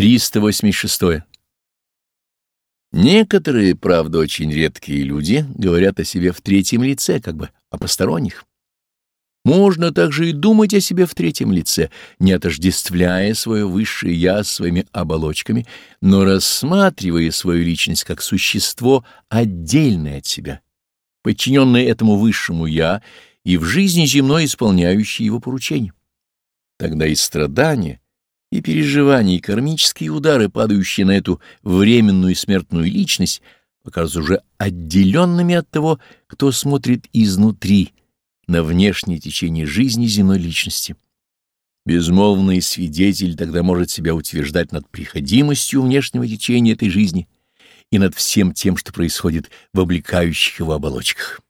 386. Некоторые, правда, очень редкие люди говорят о себе в третьем лице, как бы о посторонних. Можно также и думать о себе в третьем лице, не отождествляя свое высшее «я» своими оболочками, но рассматривая свою личность как существо отдельное от себя, подчиненное этому высшему «я» и в жизни земной исполняющее его поручения. Тогда и страдания, и переживания, и кармические удары, падающие на эту временную смертную личность, покажутся уже отделенными от того, кто смотрит изнутри на внешнее течение жизни земной личности. Безмолвный свидетель тогда может себя утверждать над приходимостью внешнего течения этой жизни и над всем тем, что происходит в облекающих его оболочках.